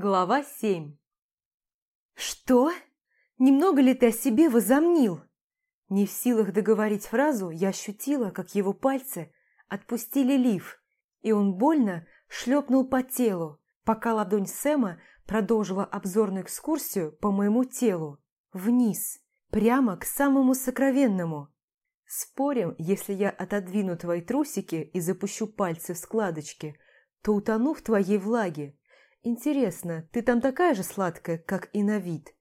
Глава 7 «Что? Немного ли ты о себе возомнил?» Не в силах договорить фразу, я ощутила, как его пальцы отпустили лиф, и он больно шлепнул по телу, пока ладонь Сэма продолжила обзорную экскурсию по моему телу, вниз, прямо к самому сокровенному. Спорим, если я отодвину твои трусики и запущу пальцы в складочки, то утону в твоей влаге, Интересно, ты там такая же сладкая, как и на вид?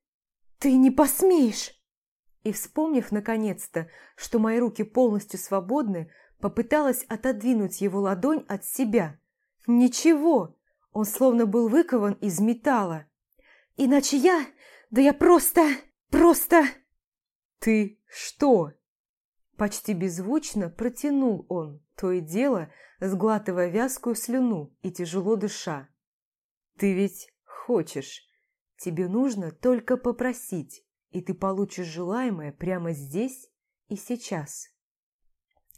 Ты не посмеешь! И вспомнив наконец-то, что мои руки полностью свободны, попыталась отодвинуть его ладонь от себя. Ничего, он словно был выкован из металла. Иначе я... Да я просто... просто... Ты что? Почти беззвучно протянул он, то и дело, сглатывая вязкую слюну и тяжело дыша. Ты ведь хочешь. Тебе нужно только попросить, и ты получишь желаемое прямо здесь и сейчас.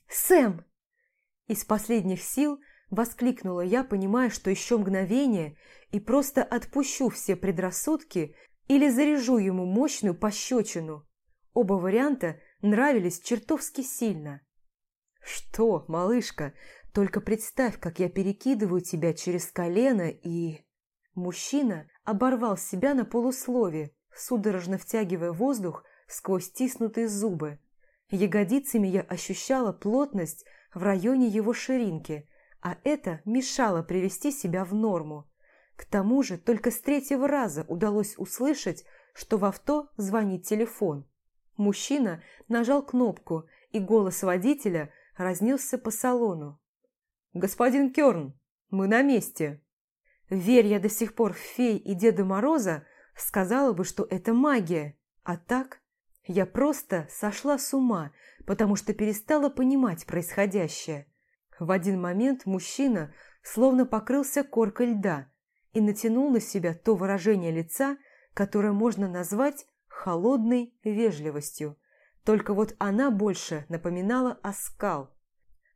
«Сэм!» Из последних сил воскликнула я, понимая, что еще мгновение и просто отпущу все предрассудки или заряжу ему мощную пощечину. Оба варианта нравились чертовски сильно. «Что, малышка, только представь, как я перекидываю тебя через колено и...» Мужчина оборвал себя на полуслове, судорожно втягивая воздух сквозь стиснутые зубы. Ягодицами я ощущала плотность в районе его ширинки, а это мешало привести себя в норму. К тому же только с третьего раза удалось услышать, что в авто звонит телефон. Мужчина нажал кнопку, и голос водителя разнесся по салону. «Господин Керн, мы на месте!» Верь я до сих пор в фей и Деда Мороза, сказала бы, что это магия. А так, я просто сошла с ума, потому что перестала понимать происходящее. В один момент мужчина словно покрылся коркой льда и натянул на себя то выражение лица, которое можно назвать холодной вежливостью. Только вот она больше напоминала оскал.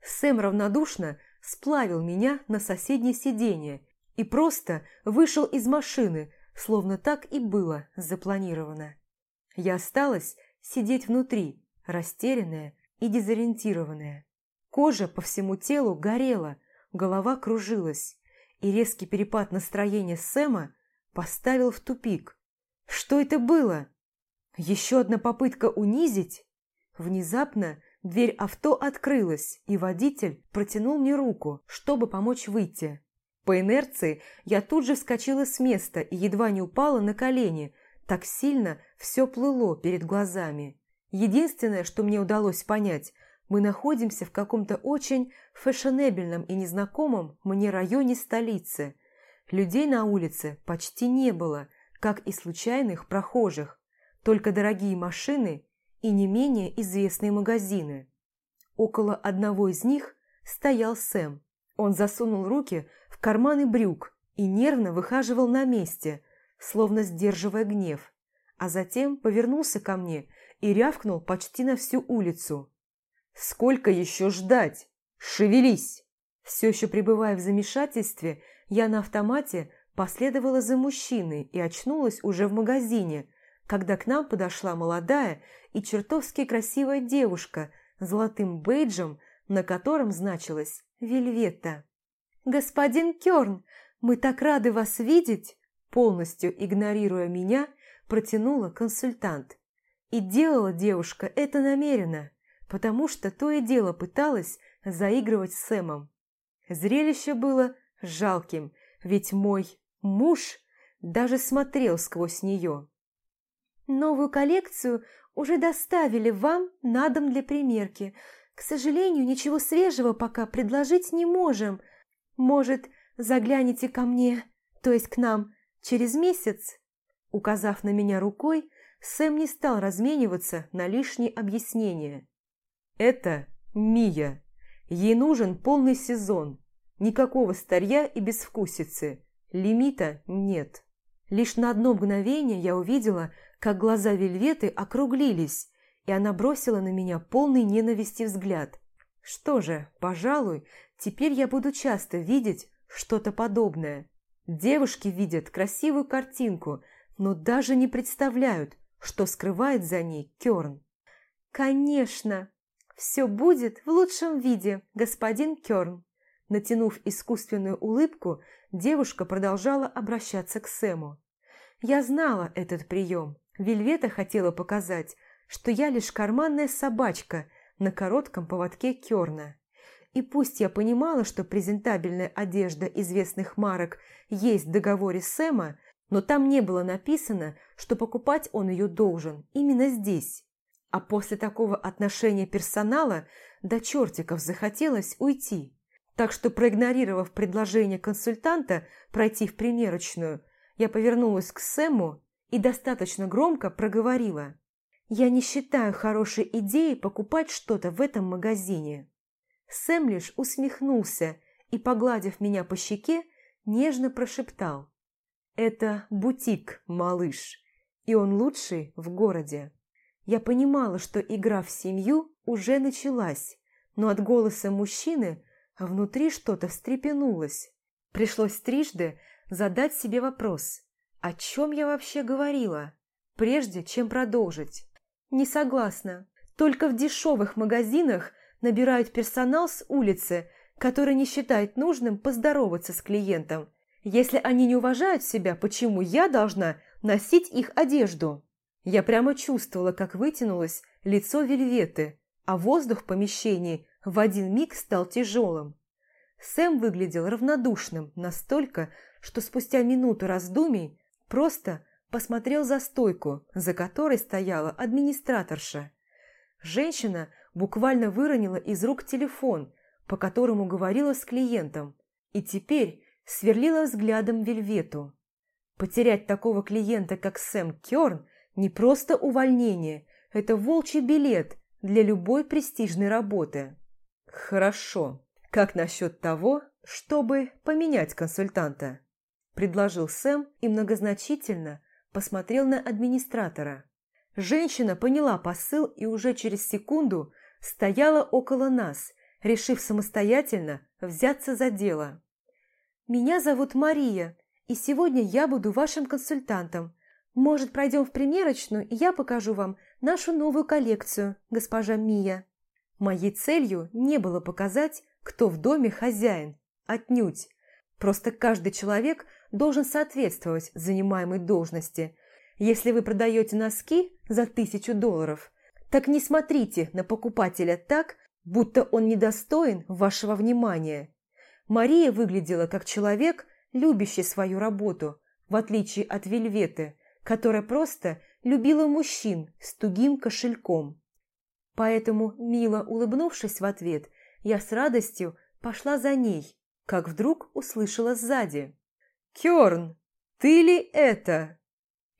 Сэм равнодушно сплавил меня на соседнее сиденье и просто вышел из машины, словно так и было запланировано. Я осталась сидеть внутри, растерянная и дезориентированная. Кожа по всему телу горела, голова кружилась, и резкий перепад настроения Сэма поставил в тупик. Что это было? Еще одна попытка унизить? Внезапно дверь авто открылась, и водитель протянул мне руку, чтобы помочь выйти. По инерции я тут же вскочила с места и едва не упала на колени, так сильно все плыло перед глазами. Единственное, что мне удалось понять, мы находимся в каком-то очень фешенебельном и незнакомом мне районе столицы. Людей на улице почти не было, как и случайных прохожих, только дорогие машины и не менее известные магазины. Около одного из них стоял Сэм. Он засунул руки в карманы брюк и нервно выхаживал на месте, словно сдерживая гнев, а затем повернулся ко мне и рявкнул почти на всю улицу. «Сколько еще ждать? Шевелись!» Все еще пребывая в замешательстве, я на автомате последовала за мужчиной и очнулась уже в магазине, когда к нам подошла молодая и чертовски красивая девушка с золотым бейджем, на котором значилось Вельвета. «Господин Кёрн, мы так рады вас видеть!» Полностью игнорируя меня, протянула консультант. И делала девушка это намеренно, потому что то и дело пыталась заигрывать с Сэмом. Зрелище было жалким, ведь мой муж даже смотрел сквозь нее. «Новую коллекцию уже доставили вам на дом для примерки. К сожалению, ничего свежего пока предложить не можем. Может, загляните ко мне, то есть к нам, через месяц?» Указав на меня рукой, Сэм не стал размениваться на лишние объяснения. «Это Мия. Ей нужен полный сезон. Никакого старья и безвкусицы. Лимита нет». Лишь на одно мгновение я увидела, как глаза Вельветы округлились, и она бросила на меня полный ненависти взгляд. Что же, пожалуй, теперь я буду часто видеть что-то подобное. Девушки видят красивую картинку, но даже не представляют, что скрывает за ней Кёрн. «Конечно, все будет в лучшем виде, господин Кёрн». Натянув искусственную улыбку, девушка продолжала обращаться к Сэму. «Я знала этот прием. Вельвета хотела показать, что я лишь карманная собачка на коротком поводке Кёрна. И пусть я понимала, что презентабельная одежда известных марок есть в договоре Сэма, но там не было написано, что покупать он ее должен именно здесь. А после такого отношения персонала до чертиков захотелось уйти. Так что, проигнорировав предложение консультанта пройти в примерочную, я повернулась к Сэму и достаточно громко проговорила. «Я не считаю хорошей идеей покупать что-то в этом магазине». Сэм лишь усмехнулся и, погладив меня по щеке, нежно прошептал. «Это бутик, малыш, и он лучший в городе». Я понимала, что игра в семью уже началась, но от голоса мужчины внутри что-то встрепенулось. Пришлось трижды задать себе вопрос, о чем я вообще говорила, прежде чем продолжить. Не согласна. Только в дешевых магазинах набирают персонал с улицы, который не считает нужным поздороваться с клиентом. Если они не уважают себя, почему я должна носить их одежду? Я прямо чувствовала, как вытянулось лицо Вельветы, а воздух в помещении в один миг стал тяжелым. Сэм выглядел равнодушным настолько, что спустя минуту раздумий просто посмотрел за стойку, за которой стояла администраторша. Женщина буквально выронила из рук телефон, по которому говорила с клиентом, и теперь сверлила взглядом Вельвету. Потерять такого клиента, как Сэм Кёрн, не просто увольнение, это волчий билет для любой престижной работы. Хорошо. Как насчет того, чтобы поменять консультанта? Предложил Сэм и многозначительно посмотрел на администратора. Женщина поняла посыл и уже через секунду стояла около нас, решив самостоятельно взяться за дело. «Меня зовут Мария, и сегодня я буду вашим консультантом. Может, пройдем в примерочную, и я покажу вам нашу новую коллекцию, госпожа Мия». Моей целью не было показать, кто в доме хозяин, отнюдь. Просто каждый человек должен соответствовать занимаемой должности. Если вы продаете носки за тысячу долларов, так не смотрите на покупателя так, будто он недостоин вашего внимания. Мария выглядела как человек, любящий свою работу, в отличие от Вельветы, которая просто любила мужчин с тугим кошельком. Поэтому, мило улыбнувшись в ответ, я с радостью пошла за ней, как вдруг услышала сзади. «Кёрн, ты ли это?»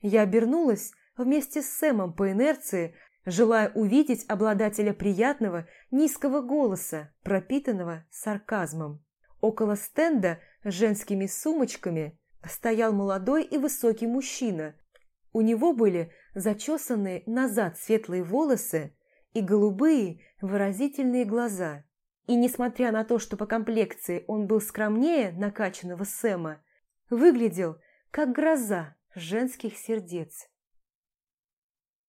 Я обернулась вместе с Сэмом по инерции, желая увидеть обладателя приятного, низкого голоса, пропитанного сарказмом. Около стенда с женскими сумочками стоял молодой и высокий мужчина. У него были зачесанные назад светлые волосы и голубые выразительные глаза. И несмотря на то, что по комплекции он был скромнее накачанного Сэма, выглядел как гроза женских сердец.